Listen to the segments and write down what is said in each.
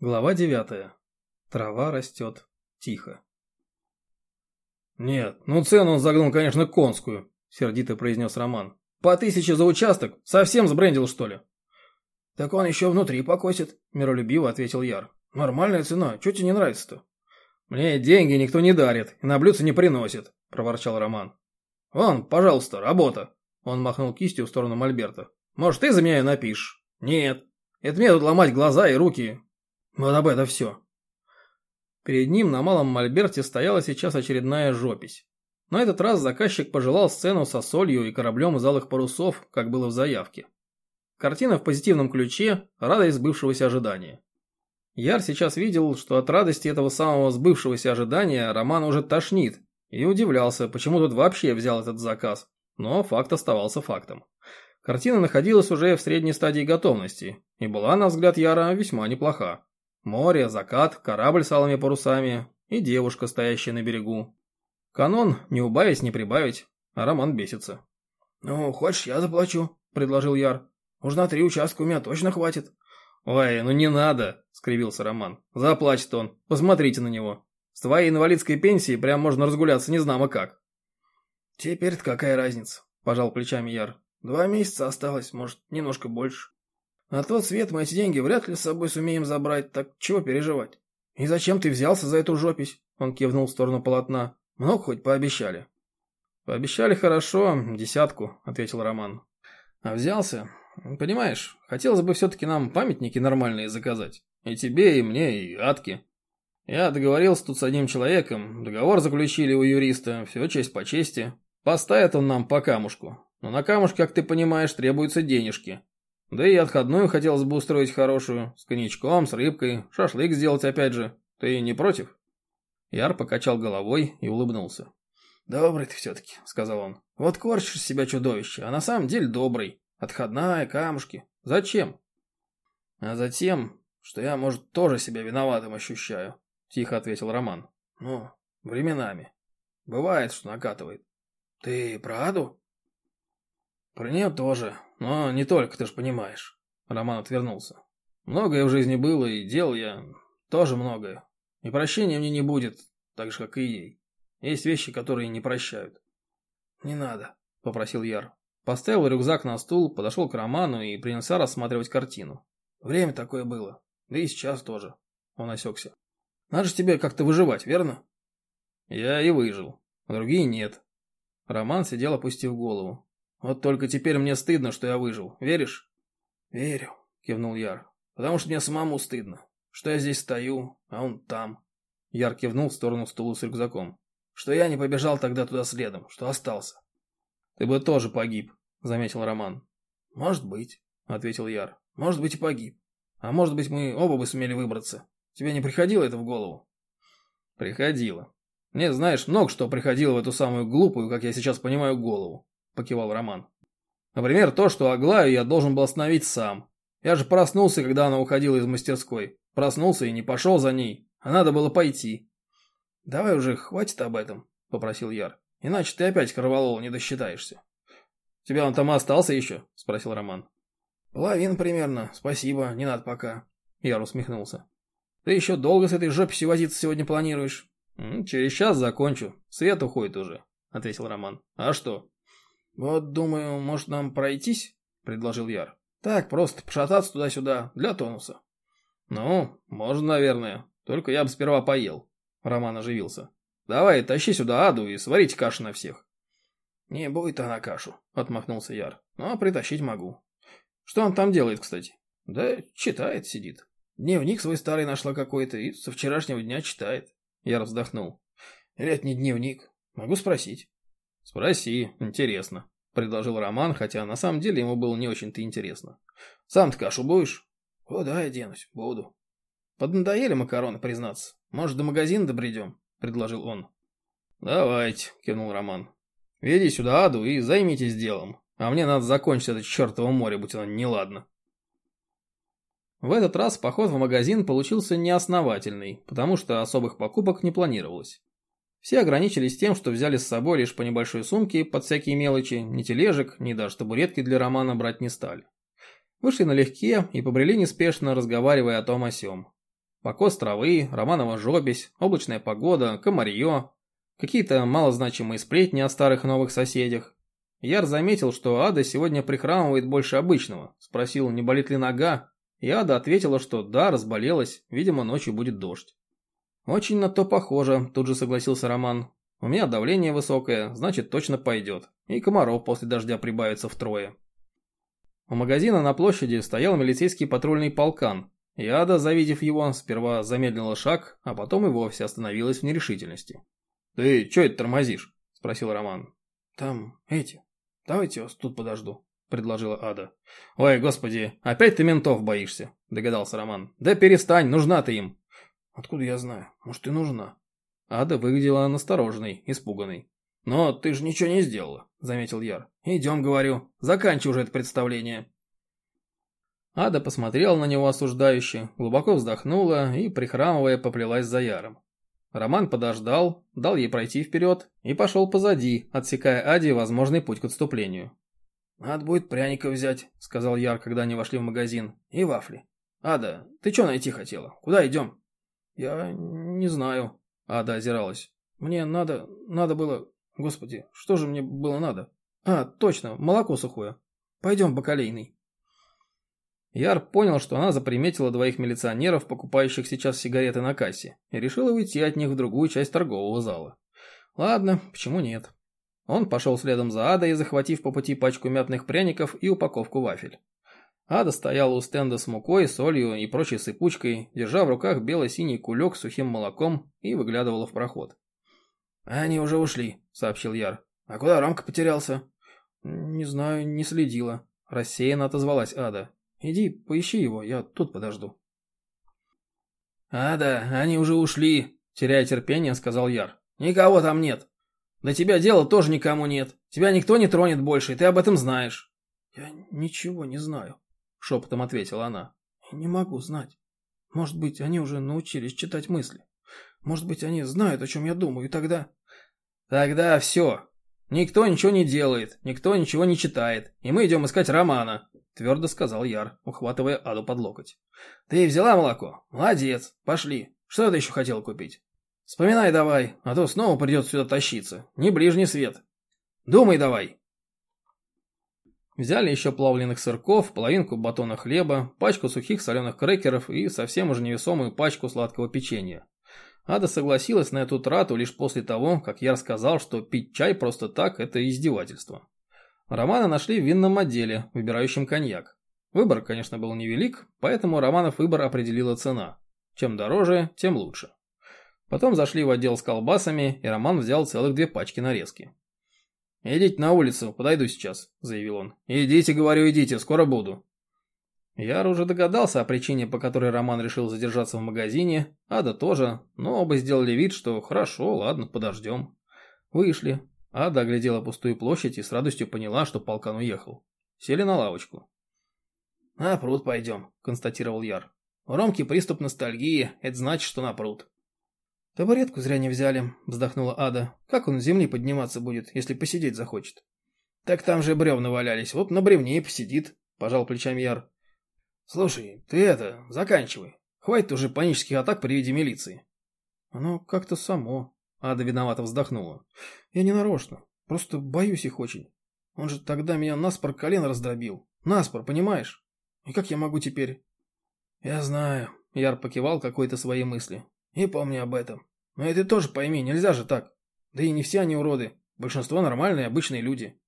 Глава девятая. Трава растет тихо. «Нет, ну цену он загнул, конечно, конскую», — сердито произнес Роман. «По тысяче за участок? Совсем сбрендил, что ли?» «Так он еще внутри покосит», — миролюбиво ответил Яр. «Нормальная цена, что тебе не нравится-то?» «Мне деньги никто не дарит и на блюдце не приносит», — проворчал Роман. «Вон, пожалуйста, работа», — он махнул кистью в сторону Мольберта. «Может, ты за меня напишешь?» «Нет. Это мне тут ломать глаза и руки, вот об это все. Перед ним на малом мольберте стояла сейчас очередная жопись. На этот раз заказчик пожелал сцену со солью и кораблем из алых парусов, как было в заявке. Картина в позитивном ключе, радость сбывшегося ожидания. Яр сейчас видел, что от радости этого самого сбывшегося ожидания Роман уже тошнит, и удивлялся, почему тут вообще взял этот заказ. Но факт оставался фактом. Картина находилась уже в средней стадии готовности, и была, на взгляд Яра, весьма неплоха. Море, закат, корабль с алыми парусами и девушка, стоящая на берегу. Канон не убавить, не прибавить, а Роман бесится. «Ну, хочешь, я заплачу», — предложил Яр. «Уж на три участка у меня точно хватит». «Ой, ну не надо», — скривился Роман. «Заплачет он. Посмотрите на него. С твоей инвалидской пенсии прям можно разгуляться незнамо как». «Теперь-то какая разница?» – пожал плечами Яр. «Два месяца осталось, может, немножко больше». На тот свет мы эти деньги вряд ли с собой сумеем забрать, так чего переживать? И зачем ты взялся за эту жопись? Он кивнул в сторону полотна. Много хоть пообещали? Пообещали хорошо, десятку, ответил Роман. А взялся? Понимаешь, хотелось бы все-таки нам памятники нормальные заказать. И тебе, и мне, и Атке. Я договорился тут с одним человеком, договор заключили у юриста, все честь по чести. Поставит он нам по камушку. Но на камушке, как ты понимаешь, требуются денежки. Да и отходную хотелось бы устроить хорошую, с коньячком, с рыбкой, шашлык сделать опять же. Ты не против?» Яр покачал головой и улыбнулся. «Добрый ты все-таки», — сказал он. «Вот корчишь себя чудовище, а на самом деле добрый. Отходная, камушки. Зачем?» «А затем, что я, может, тоже себя виноватым ощущаю», — тихо ответил Роман. «Ну, временами. Бывает, что накатывает. Ты про Аду?» «Про нее тоже. Но не только, ты ж понимаешь». Роман отвернулся. «Многое в жизни было, и дел я тоже многое. И прощения мне не будет, так же, как и ей. Есть вещи, которые не прощают». «Не надо», — попросил Яр. Поставил рюкзак на стул, подошел к Роману и принялся рассматривать картину. «Время такое было. Да и сейчас тоже». Он осекся. «Надо же тебе как-то выживать, верно?» «Я и выжил. Другие нет». Роман сидел, опустив голову. Вот только теперь мне стыдно, что я выжил. Веришь? Верю, кивнул Яр. Потому что мне самому стыдно, что я здесь стою, а он там. Яр кивнул в сторону стула с рюкзаком. Что я не побежал тогда туда следом, что остался. Ты бы тоже погиб, заметил Роман. Может быть, ответил Яр. Может быть и погиб. А может быть мы оба бы сумели выбраться. Тебе не приходило это в голову? Приходило. Мне, знаешь, много что приходило в эту самую глупую, как я сейчас понимаю, голову покивал Роман. Например, то, что Аглаю я должен был остановить сам. Я же проснулся, когда она уходила из мастерской. Проснулся и не пошел за ней, а надо было пойти. Давай уже хватит об этом, попросил Яр. Иначе ты опять Корвалола не досчитаешься. Тебя он там остался еще? Спросил Роман. Половина примерно, спасибо, не надо пока. Яр усмехнулся. Ты еще долго с этой жопищей возиться сегодня планируешь? Через час закончу. Свет уходит уже, ответил Роман. А что? «Вот, думаю, может нам пройтись?» – предложил Яр. «Так, просто пошататься туда-сюда, для тонуса». «Ну, можно, наверное. Только я бы сперва поел». Роман оживился. «Давай, тащи сюда Аду и сварите кашу на всех». «Не будет она кашу», – отмахнулся Яр. «Но притащить могу». «Что он там делает, кстати?» «Да читает, сидит. Дневник свой старый нашла какой-то и со вчерашнего дня читает». Яр вздохнул. «Или это не дневник? Могу спросить». «Спроси, интересно», — предложил Роман, хотя на самом деле ему было не очень-то интересно. «Сам-то кашу будешь?» «Куда я денусь? Буду». «Поднадоели макароны, признаться. Может, до магазина добредем?» — предложил он. «Давайте», — кивнул Роман. «Веди сюда Аду и займитесь делом. А мне надо закончить это чертово море, будь оно неладно». В этот раз поход в магазин получился неосновательный, потому что особых покупок не планировалось. Все ограничились тем, что взяли с собой лишь по небольшой сумке под всякие мелочи, ни тележек, ни даже табуретки для романа брать не стали. Вышли налегке и побрели неспешно, разговаривая о том о сём. Покос травы, романова жобесь, облачная погода, комарье, какие-то малозначимые сплетни о старых новых соседях. Яр заметил, что Ада сегодня прихрамывает больше обычного, спросил, не болит ли нога, и Ада ответила, что да, разболелась, видимо, ночью будет дождь. «Очень на то похоже», тут же согласился Роман. «У меня давление высокое, значит точно пойдет, и комаров после дождя прибавится втрое». У магазина на площади стоял милицейский патрульный полкан, и Ада, завидев его, сперва замедлила шаг, а потом и вовсе остановилась в нерешительности. «Ты чё это тормозишь?» – спросил Роман. «Там эти. Давайте вас тут подожду», – предложила Ада. «Ой, господи, опять ты ментов боишься?» – догадался Роман. «Да перестань, нужна ты им». «Откуда я знаю? Может, и нужна?» Ада выглядела настороженной, испуганной. «Но ты же ничего не сделала», — заметил Яр. «Идем, говорю. Заканчивай уже это представление». Ада посмотрела на него осуждающе, глубоко вздохнула и, прихрамывая, поплелась за Яром. Роман подождал, дал ей пройти вперед и пошел позади, отсекая Аде возможный путь к отступлению. «Надо будет пряников взять», — сказал Яр, когда они вошли в магазин. «И вафли. Ада, ты что найти хотела? Куда идем?» «Я не знаю», — Ада озиралась. «Мне надо... надо было... Господи, что же мне было надо? А, точно, молоко сухое. Пойдем, бакалейный. Яр понял, что она заприметила двоих милиционеров, покупающих сейчас сигареты на кассе, и решила уйти от них в другую часть торгового зала. Ладно, почему нет? Он пошел следом за Адой, захватив по пути пачку мятных пряников и упаковку вафель. Ада стояла у стенда с мукой, солью и прочей сыпучкой, держа в руках бело-синий кулек с сухим молоком и выглядывала в проход. «Они уже ушли», — сообщил Яр. «А куда Ромка потерялся?» «Не знаю, не следила», — рассеянно отозвалась Ада. «Иди, поищи его, я тут подожду». «Ада, они уже ушли», — теряя терпение, сказал Яр. «Никого там нет. До тебя дела тоже никому нет. Тебя никто не тронет больше, и ты об этом знаешь». «Я ничего не знаю», — шепотом ответила она. «Не могу знать. Может быть, они уже научились читать мысли. Может быть, они знают, о чем я думаю, и тогда...» «Тогда все. Никто ничего не делает, никто ничего не читает, и мы идем искать Романа», твердо сказал Яр, ухватывая Аду под локоть. «Ты взяла молоко? Молодец, пошли. Что ты еще хотел купить? Вспоминай давай, а то снова придется сюда тащиться. Не ближний свет. Думай давай». Взяли еще плавленных сырков, половинку батона хлеба, пачку сухих соленых крекеров и совсем уже невесомую пачку сладкого печенья. Ада согласилась на эту трату лишь после того, как я рассказал, что пить чай просто так – это издевательство. Романа нашли в винном отделе, выбирающем коньяк. Выбор, конечно, был невелик, поэтому Романов выбор определила цена. Чем дороже, тем лучше. Потом зашли в отдел с колбасами, и Роман взял целых две пачки нарезки. «Идите на улицу, подойду сейчас», – заявил он. «Идите, говорю, идите, скоро буду». Яр уже догадался о причине, по которой Роман решил задержаться в магазине, Ада тоже, но оба сделали вид, что хорошо, ладно, подождем. Вышли. Ада оглядела пустую площадь и с радостью поняла, что полкан уехал. Сели на лавочку. «На пруд пойдем», — констатировал Яр. «У Ромки приступ ностальгии, это значит, что на пруд». «Табуретку зря не взяли», — вздохнула Ада. «Как он с земли подниматься будет, если посидеть захочет?» «Так там же бревна валялись, вот на бревне и посидит», — пожал плечами Яр. «Слушай, ты это, заканчивай. Хватит уже панических атак при виде милиции». «Оно как-то само». Ада виновато вздохнула. «Я не нарочно. Просто боюсь их очень. Он же тогда меня наспор колено раздробил. Наспор, понимаешь? И как я могу теперь?» «Я знаю», — Яр покивал какой-то своей мысли. «И помни об этом. Но ты тоже пойми, нельзя же так. Да и не все они уроды. Большинство нормальные, обычные люди».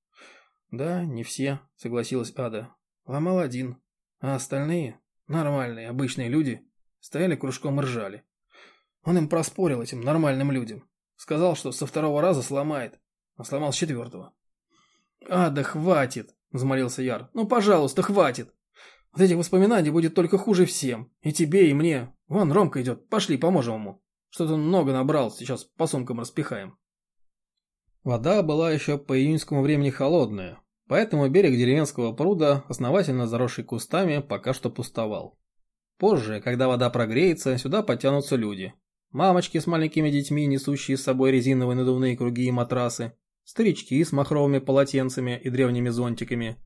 «Да, не все», — согласилась Ада. «Ломал один. А остальные, нормальные, обычные люди, стояли кружком и ржали. Он им проспорил этим нормальным людям. Сказал, что со второго раза сломает, а сломал с четвертого. «А, да хватит!» – взмолился Яр. «Ну, пожалуйста, хватит! Вот этих воспоминаний будет только хуже всем. И тебе, и мне. Вон, Ромка идет, пошли, поможем ему. Что-то много набрал, сейчас по сумкам распихаем». Вода была еще по июньскому времени холодная, Поэтому берег деревенского пруда, основательно заросший кустами, пока что пустовал. Позже, когда вода прогреется, сюда потянутся люди. Мамочки с маленькими детьми, несущие с собой резиновые надувные круги и матрасы, старички с махровыми полотенцами и древними зонтиками,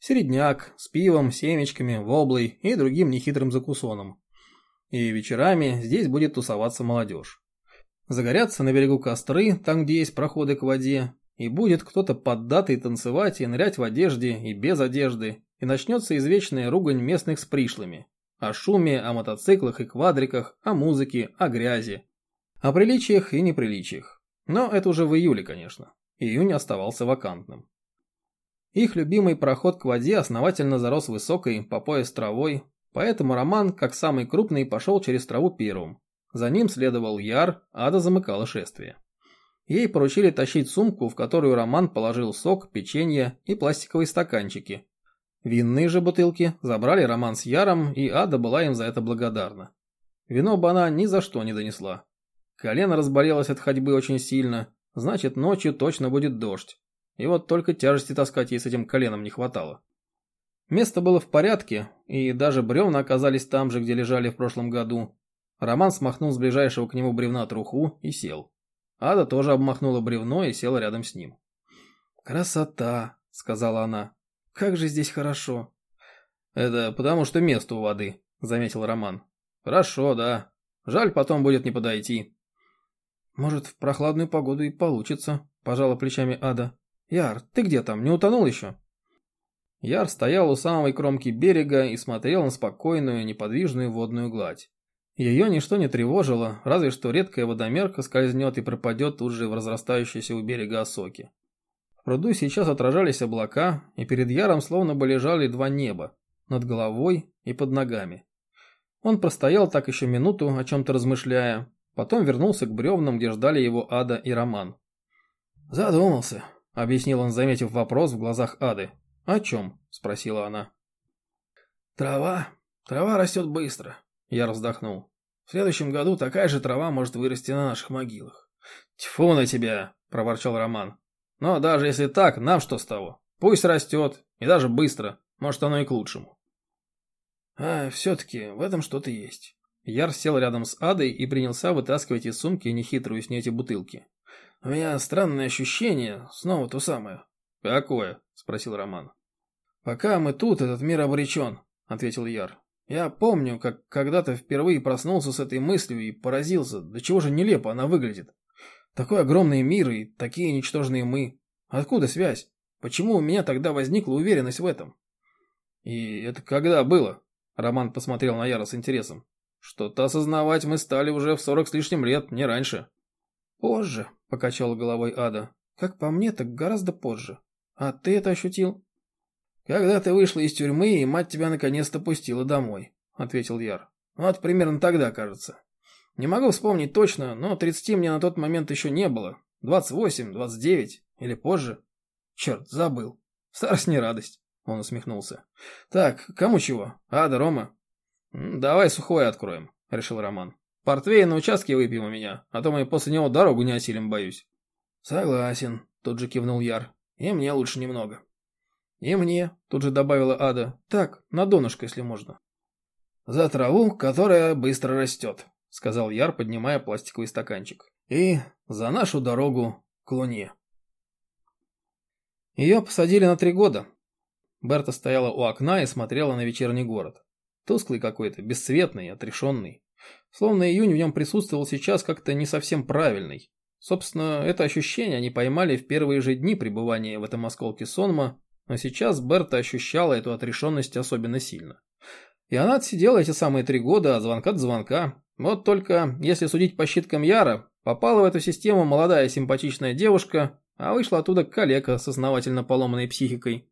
середняк с пивом, семечками, воблой и другим нехитрым закусоном. И вечерами здесь будет тусоваться молодежь. Загорятся на берегу костры, там, где есть проходы к воде, и будет кто-то поддатый танцевать и нырять в одежде и без одежды, и начнется извечная ругань местных с пришлыми. О шуме, о мотоциклах и квадриках, о музыке, о грязи. О приличиях и неприличиях. Но это уже в июле, конечно. Июнь оставался вакантным. Их любимый проход к воде основательно зарос высокой, по пояс травой, поэтому Роман, как самый крупный, пошел через траву первым. За ним следовал Яр, Ада замыкала шествие. Ей поручили тащить сумку, в которую Роман положил сок, печенье и пластиковые стаканчики. Винные же бутылки забрали Роман с Яром, и Ада была им за это благодарна. Вино бы она ни за что не донесла. Колено разболелось от ходьбы очень сильно, значит ночью точно будет дождь. И вот только тяжести таскать ей с этим коленом не хватало. Место было в порядке, и даже бревна оказались там же, где лежали в прошлом году. Роман смахнул с ближайшего к нему бревна труху и сел. Ада тоже обмахнула бревно и села рядом с ним. «Красота!» — сказала она. «Как же здесь хорошо!» «Это потому что место у воды», — заметил Роман. «Хорошо, да. Жаль, потом будет не подойти». «Может, в прохладную погоду и получится», — пожала плечами Ада. «Яр, ты где там, не утонул еще?» Яр стоял у самой кромки берега и смотрел на спокойную, неподвижную водную гладь. Ее ничто не тревожило, разве что редкая водомерка скользнет и пропадет тут же в разрастающейся у берега осоки. В пруду сейчас отражались облака, и перед Яром словно бы лежали два неба, над головой и под ногами. Он простоял так еще минуту, о чем-то размышляя, потом вернулся к бревнам, где ждали его Ада и Роман. «Задумался», — объяснил он, заметив вопрос в глазах Ады. «О чем?» — спросила она. «Трава. Трава растет быстро», — я вздохнул. «В следующем году такая же трава может вырасти на наших могилах». «Тьфу на тебя!» — проворчал Роман. «Но даже если так, нам что с того? Пусть растет, и даже быстро. Может, оно и к лучшему». «А все-таки в этом что-то есть». Яр сел рядом с Адой и принялся вытаскивать из сумки нехитрую снять бутылки. У меня странное ощущение, снова то самое. Какое? Спросил Роман. Пока мы тут, этот мир обречен, ответил Яр. Я помню, как когда-то впервые проснулся с этой мыслью и поразился, до чего же нелепо она выглядит. Такой огромный мир и такие ничтожные мы. Откуда связь? Почему у меня тогда возникла уверенность в этом? И это когда было? Роман посмотрел на Яра с интересом. Что-то осознавать мы стали уже в сорок с лишним лет, не раньше. Позже, покачала головой Ада. Как по мне, так гораздо позже. А ты это ощутил? Когда ты вышла из тюрьмы, и мать тебя наконец-то пустила домой, ответил Яр. Вот примерно тогда, кажется. Не могу вспомнить точно, но 30 мне на тот момент еще не было. 28, 29 или позже. Черт, забыл. Старость не радость. Он усмехнулся. Так, кому чего? Ада, Рома? Давай сухое откроем, решил Роман. Портвейн на участке выпьем у меня, а то мы после него дорогу не осилим, боюсь. Согласен, тут же кивнул Яр. И мне лучше немного. И мне, тут же добавила Ада. Так, на донышко, если можно. За траву, которая быстро растет, сказал Яр, поднимая пластиковый стаканчик. И за нашу дорогу к Луне. Ее посадили на три года. Берта стояла у окна и смотрела на вечерний город. Тусклый какой-то, бесцветный, отрешенный. Словно июнь в нем присутствовал сейчас как-то не совсем правильный. Собственно, это ощущение они поймали в первые же дни пребывания в этом осколке сонма, но сейчас Берта ощущала эту отрешенность особенно сильно. И она отсидела эти самые три года от звонка до звонка. Вот только, если судить по щиткам Яра, попала в эту систему молодая симпатичная девушка, а вышла оттуда калека с основательно поломанной психикой.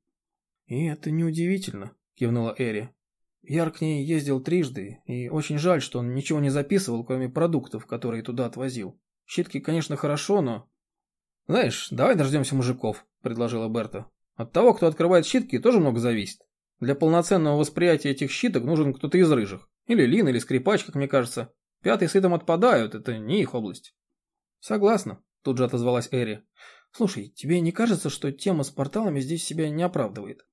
«И это неудивительно», – кивнула Эри. Яр к ней ездил трижды, и очень жаль, что он ничего не записывал, кроме продуктов, которые туда отвозил. Щитки, конечно, хорошо, но... «Знаешь, давай дождемся мужиков», — предложила Берта. «От того, кто открывает щитки, тоже много зависит. Для полноценного восприятия этих щиток нужен кто-то из рыжих. Или Лин, или скрипач, как мне кажется. Пятый сытом отпадают, это не их область». «Согласна», — тут же отозвалась Эри. «Слушай, тебе не кажется, что тема с порталами здесь себя не оправдывает?»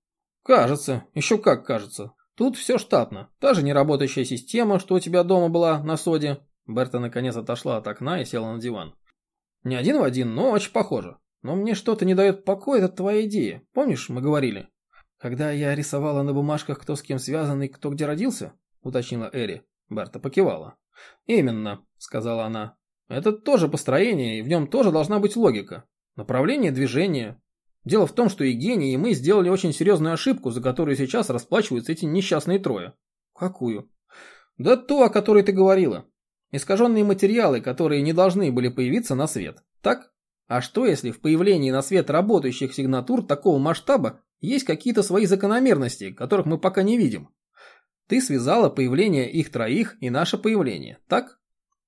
«Кажется. Еще как кажется. Тут все штатно. Та же неработающая система, что у тебя дома была на соде. Берта наконец отошла от окна и села на диван. Не один в один, но очень похоже. Но мне что-то не дает покоя, это твоя идея. Помнишь, мы говорили? Когда я рисовала на бумажках, кто с кем связан и кто где родился, уточнила Эри. Берта покивала. «Именно», — сказала она. «Это тоже построение, и в нем тоже должна быть логика. Направление движения. Дело в том, что и гений, и мы сделали очень серьезную ошибку, за которую сейчас расплачиваются эти несчастные трое». «Какую?» «Да ту, о которой ты говорила. Искаженные материалы, которые не должны были появиться на свет. Так? А что, если в появлении на свет работающих сигнатур такого масштаба есть какие-то свои закономерности, которых мы пока не видим? Ты связала появление их троих и наше появление, так?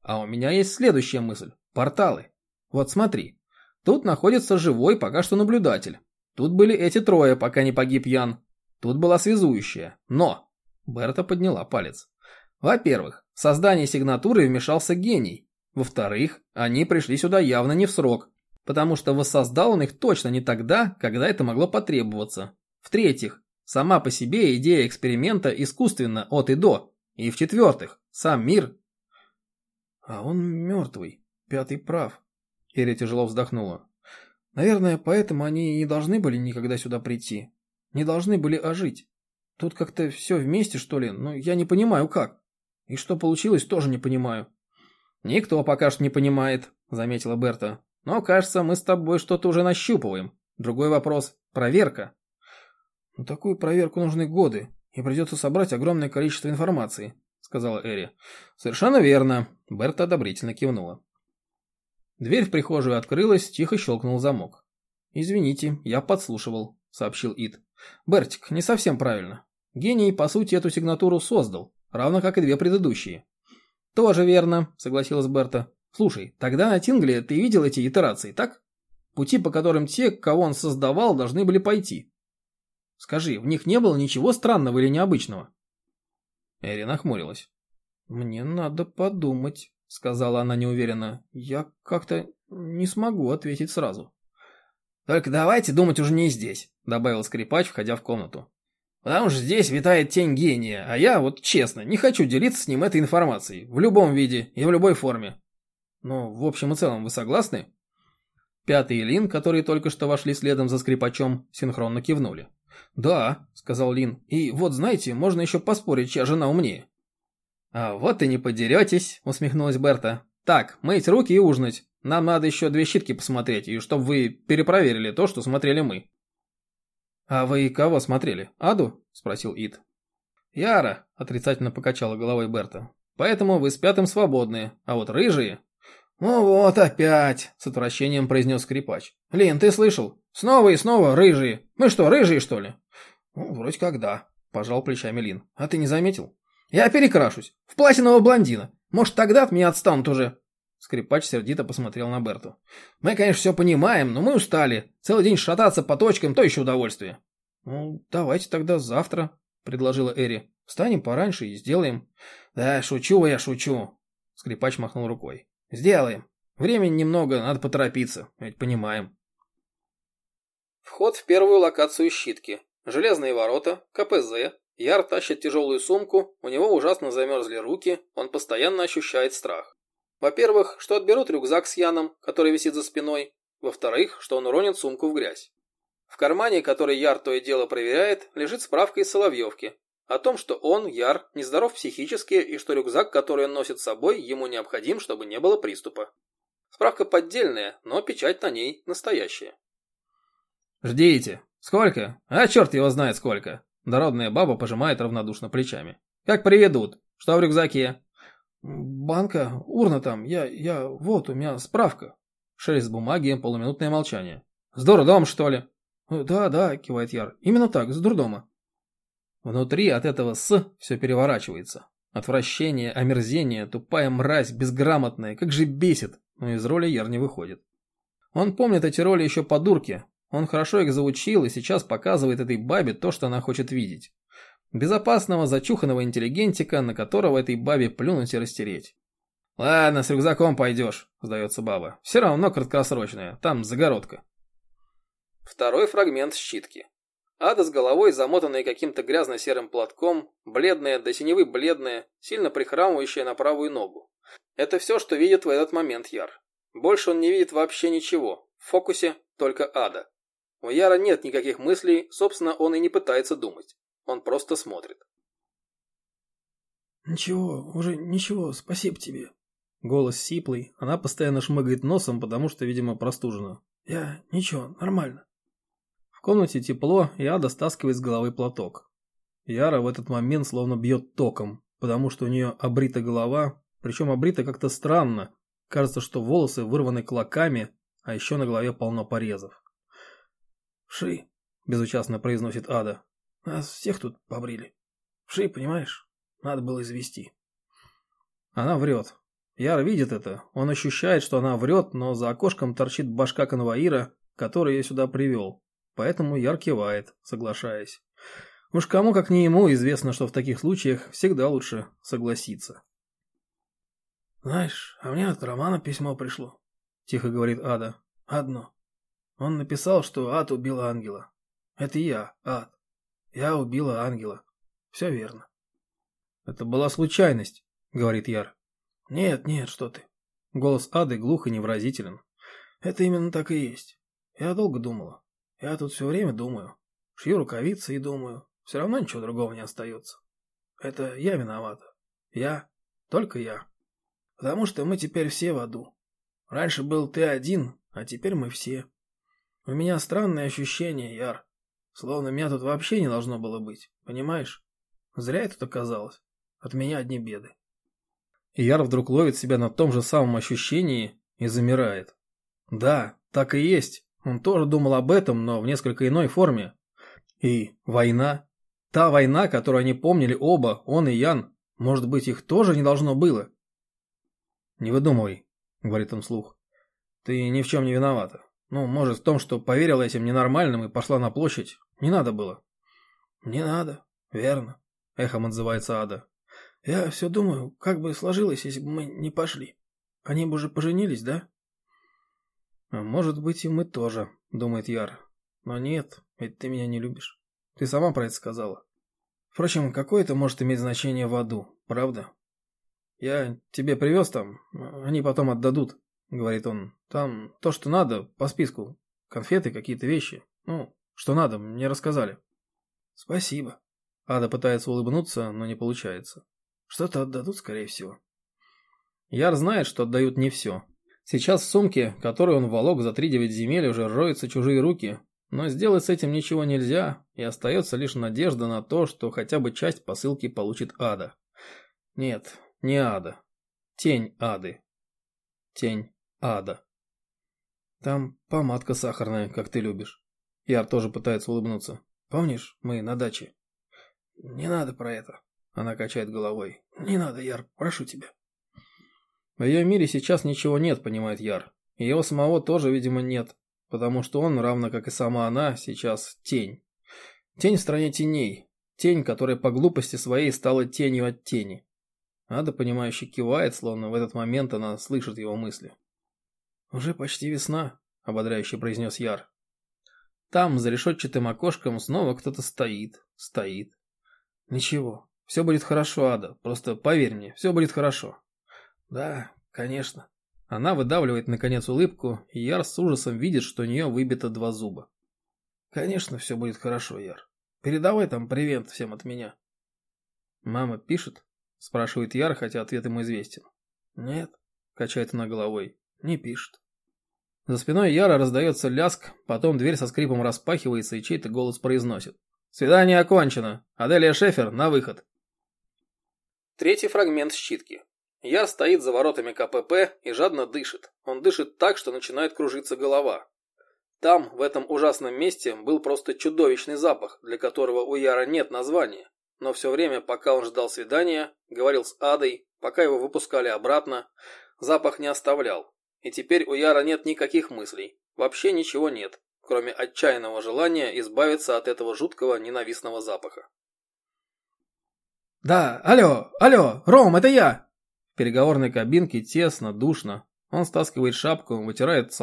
А у меня есть следующая мысль. Порталы. Вот смотри. Тут находится живой пока что наблюдатель. Тут были эти трое, пока не погиб Ян. Тут была связующая. Но... Берта подняла палец. Во-первых, в создание сигнатуры вмешался гений. Во-вторых, они пришли сюда явно не в срок, потому что воссоздал он их точно не тогда, когда это могло потребоваться. В-третьих, сама по себе идея эксперимента искусственна от и до. И в-четвертых, сам мир... А он мертвый, пятый прав. Ири тяжело вздохнула. Наверное, поэтому они не должны были никогда сюда прийти. Не должны были ожить. Тут как-то все вместе, что ли, но я не понимаю, как. И что получилось, тоже не понимаю. Никто пока что не понимает, заметила Берта. Но, кажется, мы с тобой что-то уже нащупываем. Другой вопрос – проверка. На такую проверку нужны годы, и придется собрать огромное количество информации, сказала Эри. Совершенно верно, Берта одобрительно кивнула. Дверь в прихожую открылась, тихо щелкнул замок. «Извините, я подслушивал», — сообщил Ид. «Бертик, не совсем правильно. Гений, по сути, эту сигнатуру создал, равно как и две предыдущие. Тоже верно, согласилась Берта. Слушай, тогда на Тингле ты видел эти итерации, так? Пути, по которым те, кого он создавал, должны были пойти. Скажи, в них не было ничего странного или необычного? Эри нахмурилась. Мне надо подумать, сказала она неуверенно. Я как-то не смогу ответить сразу. Только давайте думать уже не здесь, добавил скрипач, входя в комнату. Потому что здесь витает тень гения, а я, вот честно, не хочу делиться с ним этой информацией, в любом виде и в любой форме. Но в общем и целом вы согласны? Пятый и Лин, которые только что вошли следом за скрипачом, синхронно кивнули. «Да», — сказал Лин, — «и вот знаете, можно еще поспорить, чья жена умнее». «А вот и не подеретесь», — усмехнулась Берта. «Так, мыть руки и ужинать. Нам надо еще две щитки посмотреть, и чтобы вы перепроверили то, что смотрели мы». «А вы кого смотрели? Аду?» – спросил Ид. «Яра», – отрицательно покачала головой Берта. «Поэтому вы с пятым свободны, а вот рыжие...» «Ну вот опять!» – с отвращением произнес скрипач. «Лин, ты слышал? Снова и снова рыжие. Мы что, рыжие, что ли?» «Ну, вроде как да», – пожал плечами Лин. «А ты не заметил?» «Я перекрашусь. В платинового блондина. Может, тогда от меня отстанут уже?» Скрипач сердито посмотрел на Берту. «Мы, конечно, все понимаем, но мы устали. Целый день шататься по точкам – то еще удовольствие». «Ну, давайте тогда завтра», – предложила Эри. «Встанем пораньше и сделаем». «Да, шучу я, шучу», – скрипач махнул рукой. «Сделаем. Времени немного, надо поторопиться, ведь понимаем». Вход в первую локацию щитки. Железные ворота, КПЗ. Яр тащит тяжелую сумку, у него ужасно замерзли руки, он постоянно ощущает страх. Во-первых, что отберут рюкзак с Яном, который висит за спиной. Во-вторых, что он уронит сумку в грязь. В кармане, который Яр то и дело проверяет, лежит справка из Соловьевки. О том, что он, Яр, нездоров психически и что рюкзак, который он носит с собой, ему необходим, чтобы не было приступа. Справка поддельная, но печать на ней настоящая. «Ждите. Сколько? А черт его знает сколько!» Дородная баба пожимает равнодушно плечами. «Как приведут? Что в рюкзаке?» «Банка, урна там, я, я, вот, у меня справка». Шелест бумаги, полуминутное молчание. «С дурдом, что ли?» «Да, да», кивает Яр, «именно так, с дурдома». Внутри от этого «с» все переворачивается. Отвращение, омерзение, тупая мразь, безграмотная, как же бесит, но из роли Яр не выходит. Он помнит эти роли еще по дурке. Он хорошо их заучил и сейчас показывает этой бабе то, что она хочет видеть. Безопасного, зачуханного интеллигентика, на которого этой бабе плюнуть и растереть. «Ладно, с рюкзаком пойдешь», – сдается баба. «Все равно краткосрочная, там загородка». Второй фрагмент щитки. Ада с головой, замотанная каким-то грязно-серым платком, бледная, до синевы бледная, сильно прихрамывающая на правую ногу. Это все, что видит в этот момент Яр. Больше он не видит вообще ничего. В фокусе только Ада. У Яра нет никаких мыслей, собственно, он и не пытается думать. Он просто смотрит. Ничего, уже ничего, спасибо тебе. Голос сиплый, она постоянно шмыгает носом, потому что, видимо, простужена. Я ничего, нормально. В комнате тепло, и Ада стаскивает с головы платок. Яра в этот момент словно бьет током, потому что у нее обрита голова, причем обрита как-то странно. Кажется, что волосы вырваны клоками, а еще на голове полно порезов. «Ши», – безучастно произносит Ада. «Нас всех тут побрили. Ши, понимаешь? Надо было извести». Она врет. Яр видит это. Он ощущает, что она врет, но за окошком торчит башка конвоира, который ее сюда привел. Поэтому Яр кивает, соглашаясь. Уж кому, как не ему, известно, что в таких случаях всегда лучше согласиться. «Знаешь, а мне от Романа письмо пришло», — тихо говорит Ада. «Одно. Он написал, что Ад убил ангела. Это я, Ад. Я убила ангела. Все верно». «Это была случайность», — говорит Яр. «Нет, нет, что ты». Голос Ады глух и невразителен. «Это именно так и есть. Я долго думала. Я тут все время думаю. Шью рукавицы и думаю. Все равно ничего другого не остается. Это я виновата. Я. Только я. Потому что мы теперь все в аду. Раньше был ты один, а теперь мы все. У меня странное ощущение, Яр. Словно меня тут вообще не должно было быть. Понимаешь? Зря это оказалось. От меня одни беды. И Яр вдруг ловит себя на том же самом ощущении и замирает. Да, так и есть. Он тоже думал об этом, но в несколько иной форме. И война. Та война, которую они помнили оба, он и Ян, может быть, их тоже не должно было? «Не выдумывай», — говорит он вслух. «Ты ни в чем не виновата. Ну, может, в том, что поверила этим ненормальным и пошла на площадь. Не надо было». «Не надо, верно», — эхом отзывается Ада. «Я все думаю, как бы сложилось, если бы мы не пошли. Они бы уже поженились, да?» «А «Может быть, и мы тоже», — думает Яр. «Но нет, ведь ты меня не любишь». Ты сама про это сказала. Впрочем, какое это может иметь значение в аду, правда? Я тебе привез там, они потом отдадут, говорит он. Там то, что надо, по списку. Конфеты, какие-то вещи. Ну, что надо, мне рассказали. Спасибо. Ада пытается улыбнуться, но не получается. Что-то отдадут, скорее всего. Яр знает, что отдают не все. Сейчас в сумке, которую он волок за три девять земель, уже роются чужие руки, но сделать с этим ничего нельзя, и остается лишь надежда на то, что хотя бы часть посылки получит Ада. Нет, не Ада. Тень Ады. Тень Ада. Там помадка сахарная, как ты любишь. Яр тоже пытается улыбнуться. Помнишь, мы на даче? Не надо про это. Она качает головой. Не надо, Яр, прошу тебя. В ее мире сейчас ничего нет, понимает Яр. И его самого тоже, видимо, нет потому что он, равно как и сама она, сейчас тень. Тень в стране теней. Тень, которая по глупости своей стала тенью от тени. Ада, понимающе кивает, словно в этот момент она слышит его мысли. «Уже почти весна», — ободряюще произнес Яр. Там, за решетчатым окошком, снова кто-то стоит, стоит. «Ничего, все будет хорошо, Ада, просто поверь мне, все будет хорошо». «Да, конечно», она выдавливает, наконец, улыбку, и Яр с ужасом видит, что у нее выбито два зуба. «Конечно, все будет хорошо, Яр. Передавай там привет всем от меня». «Мама пишет?» – спрашивает Яр, хотя ответ ему известен. «Нет», – качает она головой, – «не пишет». За спиной Яра раздается ляск, потом дверь со скрипом распахивается, и чей-то голос произносит. «Свидание окончено. Аделия Шефер, на выход». Третий фрагмент щитки. Яр стоит за воротами КПП и жадно дышит. Он дышит так, что начинает кружиться голова. Там, в этом ужасном месте, был просто чудовищный запах, для которого у Яра нет названия. Но все время, пока он ждал свидания, говорил с Адой, пока его выпускали обратно, запах не оставлял. И теперь у Яра нет никаких мыслей. Вообще ничего нет, кроме отчаянного желания избавиться от этого жуткого ненавистного запаха. «Да, алло, алло, Ром, это я!» переговорной кабинке тесно, душно. Он стаскивает шапку, вытирает с.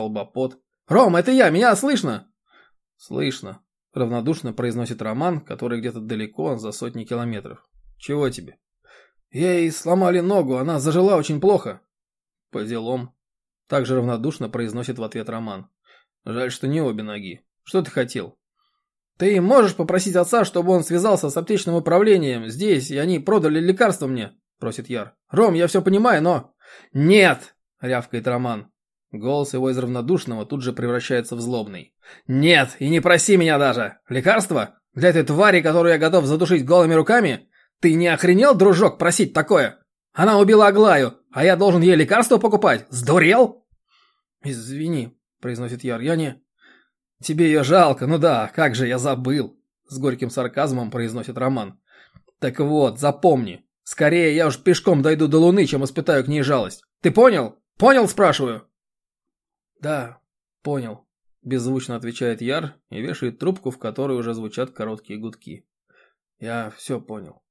«Ром, это я! Меня слышно?» «Слышно», — равнодушно произносит Роман, который где-то далеко, за сотни километров. «Чего тебе?» «Ей сломали ногу, она зажила очень плохо». «По делам». Также равнодушно произносит в ответ Роман. «Жаль, что не обе ноги. Что ты хотел?» «Ты можешь попросить отца, чтобы он связался с аптечным управлением здесь, и они продали лекарство мне?» просит Яр. Ром, я все понимаю, но... Нет, рявкает Роман. Голос его из равнодушного тут же превращается в злобный. «Нет, и не проси меня даже! Лекарство? Для этой твари, которую я готов задушить голыми руками? Ты не охренел, дружок, просить такое? Она убила Аглаю, а я должен ей лекарство покупать? Сдурел?» «Извини», — произносит Яр, — «я не...» «Тебе ее жалко, ну да, как же я забыл!» С горьким сарказмом произносит Роман. «Так вот, запомни, скорее я уж пешком дойду до Луны, чем испытаю к ней жалость. Ты понял? Понял, спрашиваю?» «Да, понял», – беззвучно отвечает Яр и вешает трубку, в которой уже звучат короткие гудки. «Я все понял».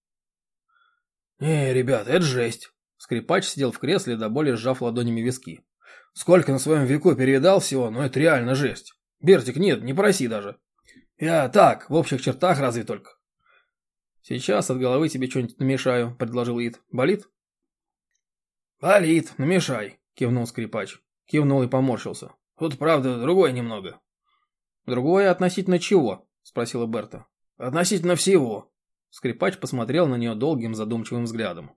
«Не, ребят, это жесть!» Скрипач сидел в кресле, до боли сжав ладонями виски. «Сколько на своем веку перевидал всего, но это реально жесть. Бертик, нет, не проси даже. Я так, в общих чертах разве только». «Сейчас от головы тебе что-нибудь намешаю», – предложил Ид. «Болит?» «Болит, намешай», – кивнул скрипач. Кивнул и поморщился. Тут, правда, другое немного. Другое относительно чего? Спросила Берта. Относительно всего. Скрипач посмотрел на нее долгим задумчивым взглядом.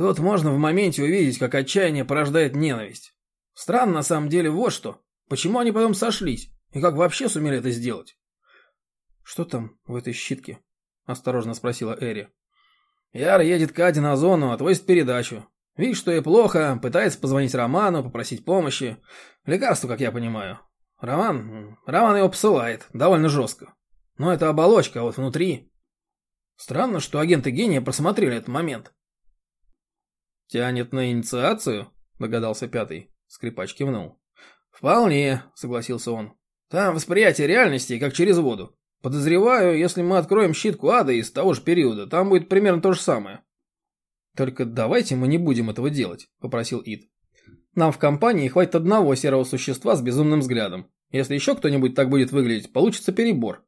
Тут можно в моменте увидеть, как отчаяние порождает ненависть. Странно на самом деле вот что. Почему они потом сошлись? И как вообще сумели это сделать? Что там в этой щитке? Осторожно спросила Эри. Яр едет к Аде на зону, отвозит передачу. Видит, что ей плохо, пытается позвонить Роману, попросить помощи. Лекарство, как я понимаю. Роман... Роман его посылает, довольно жестко. Но это оболочка, а вот внутри... Странно, что агенты гения просмотрели этот момент. «Тянет на инициацию?» – догадался пятый. Скрипач кивнул. «Вполне», – согласился он. «Там восприятие реальности, как через воду. Подозреваю, если мы откроем щитку ада из того же периода, там будет примерно то же самое. «Только давайте мы не будем этого делать», – попросил Ид. «Нам в компании хватит одного серого существа с безумным взглядом. Если еще кто-нибудь так будет выглядеть, получится перебор».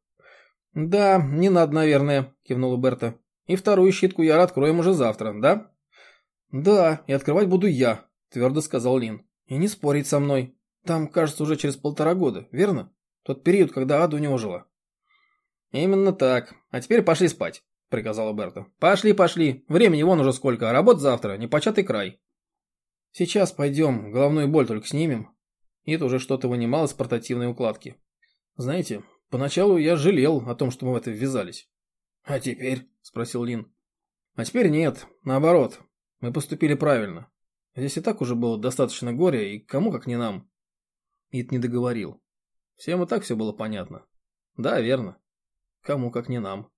«Да, не надо, наверное», – кивнула Берта. «И вторую щитку я откроем уже завтра, да?» «Да, и открывать буду я», – твердо сказал Лин. «И не спорить со мной. Там, кажется, уже через полтора года, верно? Тот период, когда Аду не ожила». «Именно так. А теперь пошли спать» приказала Берта. «Пошли, пошли. Времени вон уже сколько, а работа завтра, непочатый край». «Сейчас пойдем, головную боль только снимем». Ид уже что-то вынимал из портативной укладки. «Знаете, поначалу я жалел о том, что мы в это ввязались». «А теперь?» – спросил Лин. «А теперь нет, наоборот. Мы поступили правильно. Здесь и так уже было достаточно горя, и кому как не нам». Ид не договорил. Всем и так все было понятно. Да, верно. Кому как не нам.